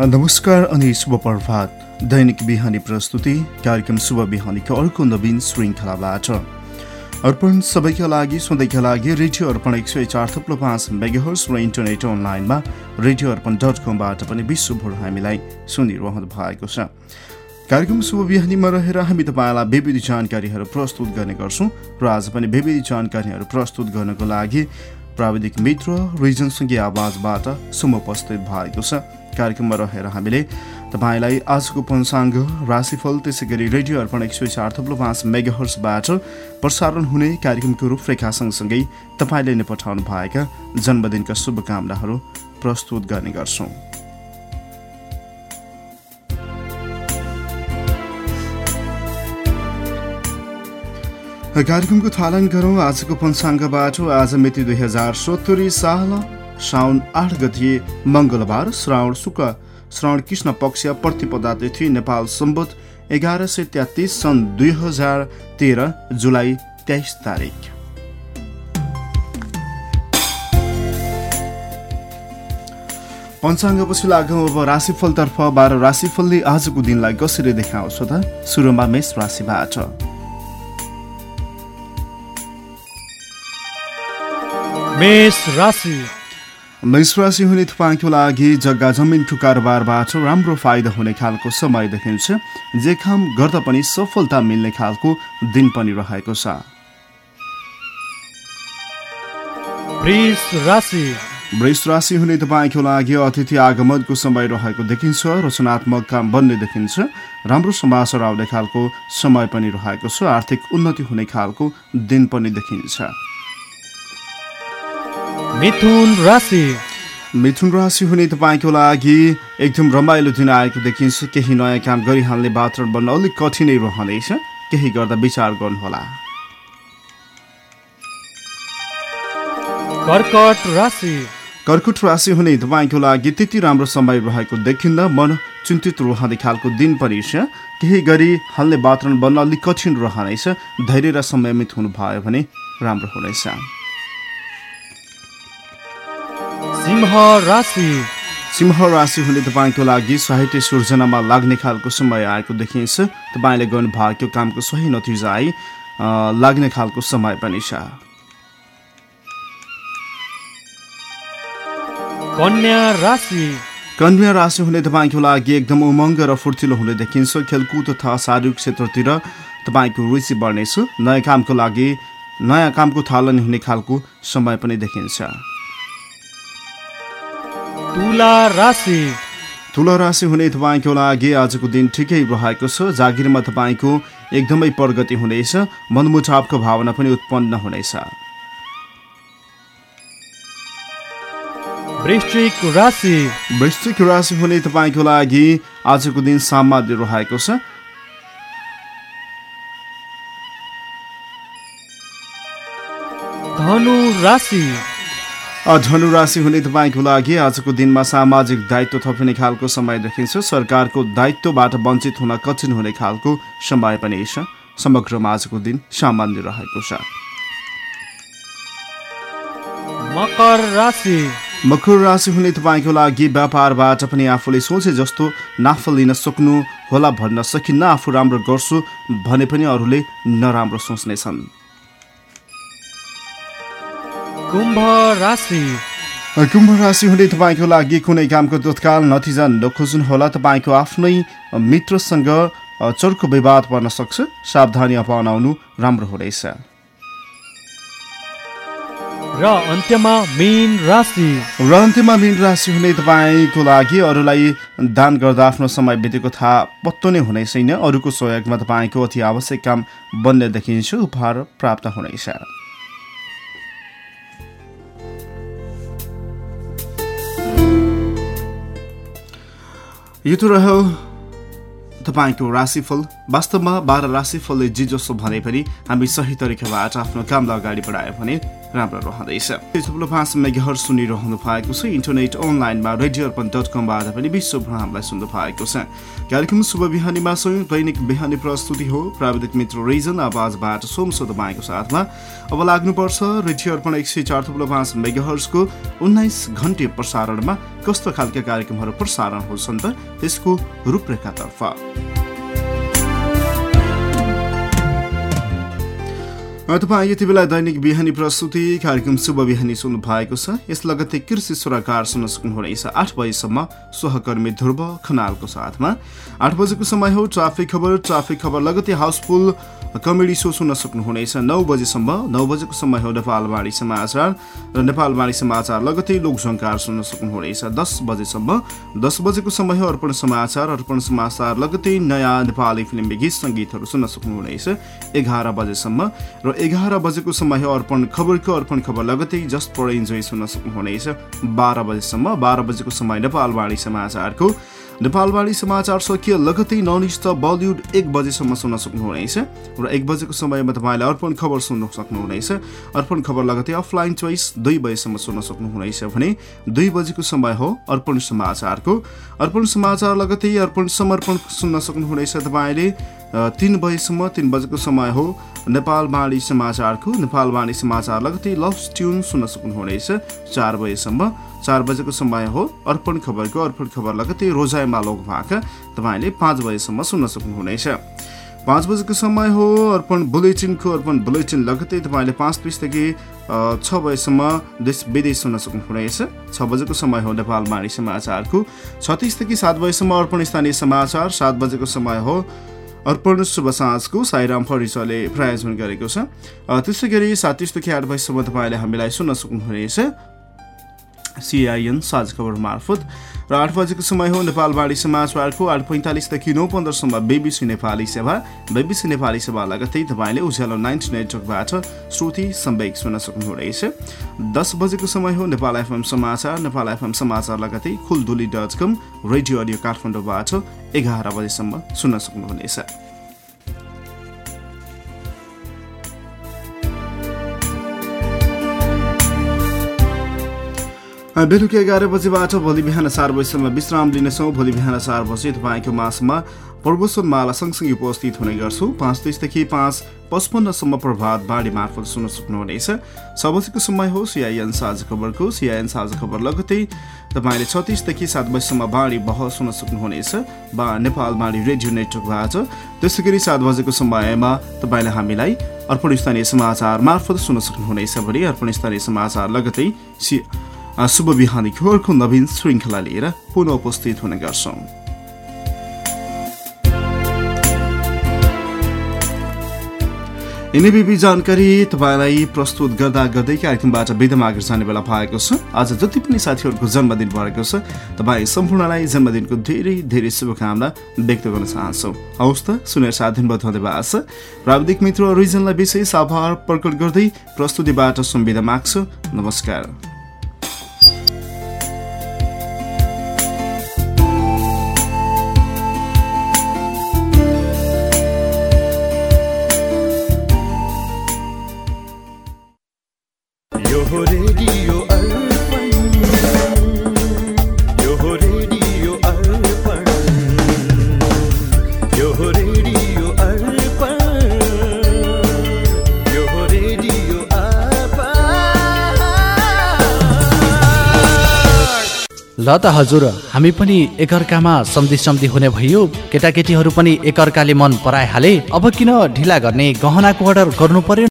नमस्कार अनि शुभ प्रभात। दैनिक बिहानी प्रस्तुति कार्यक्रम शुभ बिहानीको अर्को नवीन श्रृङ्खलाबाट। अर्पण सबैका लागि सधैँका लागि रेडियो अर्पण एक सय चार थप्लो पाँच र इन्टरनेट अनलाइनमा रेडियो अर्पण डट कमबाट पनि विश्वभर हामीलाई सुनिरहनु भएको छ। कार्यक्रम शुभ बिहानीमा रहेर हामी तपाईँलाई विविध जानकारीहरू प्रस्तुत गर्ने गर्छौँ र आज पनि विविध जानकारीहरू प्रस्तुत गर्नको लागि प्राविधिक मित्र रिजनसँगै आवाजबाट सुम उपस्थित भएको छ। कार्यक्रममा रहेर हामीले तपाईँलाई आजको पञ्चाङ्ग राशिफल त्यसै गरी रेडियो अर्पण एक सय चार थप्लो पाँच मेगाहर्सबाट प्रसारण हुने कार्यक्रमको रूपरेखा सँगसँगै तपाईँले नै पठाउनु भएका जन्मदिनका शुभकामनाहरू प्रस्तुत गर्ने गर्छौँ। कार्यक्रमको थालन गरौँ। आजको पञ्चाङ्गबाट आज मिति दुई हजार सत्तरी साल। साउन आठ गति मङ्गलबार श्रावण शुक्ल। श्रावण कृष्ण पक्ष प्रतिपदा तिथि नेपाल सम्बत एघार सय तेत्तिस सन् दुई हजार तेह्र जुलाई तेइस तारिक। पञ्चाङ्गपछि लागौँ अब राशिफलतर्फ। बाह्र राशिफलले आजको दिनलाई कसरी देखाउँछ त? सुरुमा मेष राशिबाट। मेष राशि। मेष राशि हुने तपाईँको लागि जग्गा जमिनको कारोबारबाट राम्रो फाइदा हुने खालको समय देखिन्छ जे काम गर्दा पनि सफलता मिल्ने खालको दिन पनि रहेको छ। वृष राशि। वृष राशि हुने तपाईँको लागि अतिथि आगमनको समय रहेको देखिन्छ रचनात्मक काम बन्ने देखिन्छ राम्रो समाचार आउने खालको समय पनि रहेको छ आर्थिक उन्नति हुने खालको दिन पनि देखिन्छ। मिथुन राशि। मिथुन राशि हुने तपाईँको लागि एकदम रमाइलो दिन आएको देखिन्छ। केही नयाँ काम गरिहाल्ने वातावरण बन्न अलिक कठिनै रहनेछ। केही गर्दा विचार गर्नुहोला। कर्कट राशि। कर्कुट राशि हुने तपाईँको लागि त्यति राम्रो समय रहेको देखिन्न। मन चिन्तित रहने खालको दिन पनि छ। केही गरी हाल्ने वातावरण बन्न अलिक कठिन रहनेछ। धैर्य र संयमित हुनुभयो भने राम्रो हुनेछ। सिंह राशि। सिंह राशि हुने तपाईँको लागि साहित्य सृजनामा लाग्ने खालको समय आएको देखिन्छ। तपाईँले गर्नुभएको कामको सही नतिजा आई लाग्ने खालको समय पनि छ। कन्या राशि। कन्या राशि हुने तपाईँको लागि एकदम उमङ्ग र फुर्तिलो हुने देखिन्छ। खेलकुद तथा शारीरिक क्षेत्रतिर तपाईँको रुचि बढ्नेछ। नयाँ कामको लागि नयाँ कामको थालनी हुने खालको समय पनि देखिन्छ। तुला राशि। तुला राशि हुने तपाईँको लागि आजको दिन ठिकै रहेको छ। जागिरमा तपाईँको एकदमै प्रगति हुनेछ। मनमुटावको भावना पनि उत्पन्न हुनेछ। वृश्चिक राशि। वृश्चिक राशि हुने तपाईँको लागि आजको दिन सामान्य रहेको छ। धनु राशि। अ, धनु राशि हुने तपाईँको लागि आजको दिनमा सामाजिक दायित्व थपिने खालको समय देखिन्छ। सरकारको दायित्वबाट वञ्चित हुन कठिन हुने खालको समय पनि छ। समग्रमा आजको दिन सामान्य रहेको छ। मकर राशि। मकर राशि हुने तपाईँको लागि व्यापारबाट पनि आफूले सोचे जस्तो नाफा लिन सक्नु होला भन्न सकिन्न आफू राम्रो गर्छु भने पनि अरूले नराम्रो सोच्नेछन्। कुम्भ राशि। कुम्भ राशि हुने तपाईँको लागि कुनै कामको तत्काल नतिजा नखोज्नु होला। तपाईँको आफ्नै मित्रसँग चर्को विवाद पर्न सक्छ। सावधानी अपनाउनु राम्रो हुनेछ र अन्त्यमा मीन राशि। र अन्त्यमा मीन राशि हुने तपाईँको लागि अरूलाई दान गर्दा आफ्नो समय बितेको थाहा पत्तो नै हुने छैन। अरूको सहयोगमा तपाईँको अति आवश्यक काम बन्ने देखिन्छ उपहार प्राप्त हुनेछ यो रह्यो तपाईँको राशिफल। वास्तवमा बाह्र राशिफलले जे जसो भने पनि हामी सही तरिकाबाट आफ्नो कामलाई अगाडि बढायो भने राम्रो रहँदैछ। थुप्रो पाँच मेगाहर सुनिरहनु भएको छ। इन्टरनेट अनलाइनमा रेडियो अर्पण डट कमबाट पनि विश्वभर हामीलाई सुन्नु भएको छ। कार्यक्रम शुभ बिहानीमा स्वयं दैनिक बिहानी प्रस्तुति हो। प्राविधिक मित्र रिजन आवाजबाट सोमसो तपाईँको साथमा अब लाग्नुपर्छ रेडियो अर्पण एक सय चार थुप्रो पाँच मेगाहर्सको उन्नाइस घन्टे प्रसारणमा कस्तो खालका कार्यक्रमहरू प्रसारण हुन्छन् त त्यसको रूपरेखातर्फ। तपाईँ यति बेला दैनिक बिहानी प्रस्तुति कार्यक्रम शुभ बिहानी सुन्नु भएको छ। यस लगत्तै कृषि सुरकार सुन्न सक्नुहुनेछ आठ बजीसम्म सहकर्मी ध्रुव खनालको साथमा। आठ बजेको समय हो ट्राफिक खबर ट्राफिक खबर लगत्तै हाउसफुल कमेडी सो सुन्न सक्नुहुनेछ नौ बजेसम्म नौ बजेको समय हो नेपालवाणी समाचार। र नेपालवाणी समाचार लगतै लोकसङ्कार सुन्न सक्नुहुनेछ दस बजेसम्म दस बजेको समय हो अर्पण समाचार। अर्पण समाचार लगतै नयाँ नेपाली फिल्म गीत सङ्गीतहरू सुन्न सक्नुहुनेछ एघार बजेसम्म। र एघार बजेको समय हो अर्पण खबरको अर्पण खबर लगतै जस्ट फर इन्जोय सुन्न सक्नुहुनेछ। बाह्र बजेसम्म बाह्र बजेको समय नेपालवाणी समाचारको। नेपालवाणी समाचार सकिए लगतै ननिष्ठ बलिउड एक बजेसम्म सुन्न सक्नुहुनेछ। र एक बजेको समयमा तपाईँले अर्पण खबर सुन्न सक्नुहुनेछ। अर्पण खबर लगतै अफलाइन चोइस दुई बजेसम्म सुन्न सक्नुहुनेछ भने दुई बजेको समय हो अर्पण समाचारको। अर्पण समाचार लगतै अर्पण समर्पण सुन्न सक्नुहुनेछ तपाईँले। तिन बजीसम्म तिन बजेको समय हो नेपाल बाणी समाचारको नेपाल बाणी समाचार लगतै लभ ट्युन सुन्न सक्नुहुनेछ। चार बजेसम्म चार बजेको समय हो। अर्पण खबरको अर्पण खबर लगतै रोजाइमा लोक भाका। तपाईँले पाँच बजेसम्म सुन्न सक्नुहुनेछ। पाँच बजेको समय हो। अर्पण बुलेटिनको अर्पण बुलेटिन लगतै तपाईँले पाँच तिसदेखि छ बजेसम्म देश विदेश सुन्न सक्नुहुनेछ। छ बजेको समय हो नेपाल बाणी समाचारको। छत्तिसदेखि सात बजेसम्म अर्पण स्थानीय समाचार। सात बजेको समय हो। अर्पण शुभ साँझको साईराम फर्निचरले प्रायोजन गरेको छ। त्यसै गरी सात तिसदेखि आठ बजीसम्म तपाईँले हामीलाई सुन्न सक्नुहुनेछ। सिआइएन साझ खबर मार्फत। र आठ बजेको समय हो नेपालवाणी समाचारको आठ पैँतालिसदेखि नौ पन्ध्रसम्म बेबिसी नेपाली सेवा। बेबिसी नेपाली सेवा लगतै तपाईँले उज्यालो नाइन्टी नेटवर्कबाट श्रुति सम्वेक सुन्न सक्नुहुनेछ। दस बजेको समय हो नेपाल एफएम समाचार। नेपाल एफएम समाचार लगतै Khulduli dot com radio audio काठमाडौँबाट एघार बजेसम्म सुन्न सक्नुहुनेछ। बेलुकी एघार बजीबाट भोलि बिहान चार बजीसम्म विश्राम लिनेछौँ। भोलि बिहान चार बजी तपाईँको मासमा प्रवसन माला सँगसँगै उपस्थित हुने गर्छु। पाँच तिसदेखि पाँच पचपन्नसम्म प्रभात बाढी मार्फत सुन्न सक्नुहुनेछ। छ समय हो सिआइएन साझ खबरको। सिआइएन साझ खबर लगतै तपाईँले छत्तिसदेखि सात बजीसम्म बाढी बह सुन्न सक्नुहुनेछ। बा नेपाल बाढी रेडियो नेटवर्कबाट। त्यसै गरी सात बजेको समयमा तपाईँले हामीलाई अर्पण स्थानीय समाचार मार्फत सुन्न सक्नुहुनेछ भने अर्पण स्थानीय समाचार लगतै सि शुभ बिहानीको अर्को नवीन श्रृङ्खला लिएर पुनः उपस्थित हुने गर्छौँ। यिनै जानकारी तपाईँलाई प्रस्तुत गर्दा गर्दै कार्यक्रमबाट बिदा मागेर जाने बेला भएको छ। आज जति पनि साथीहरूको जन्मदिन भएको छ तपाईँ सम्पूर्णलाई जन्मदिनको धेरै धेरै शुभकामना व्यक्त गर्न चाहन्छौँ। हवस् त सुनेर दिनुभयो धन्यवाद छ। प्राविधिक मित्र रिजनलाई विशेष आभार प्रकट गर्दै प्रस्तुतिबाट सुविधा माग्छु। नमस्कार। ल त हजुर हामी पनि एकअर्कामा सम्धि हुने भयो। केटाकेटीहरू पनि एकअर्काले मन पराइहाले। अब किन ढिला गर्ने गहनाको अर्डर गर्नु पर्यो?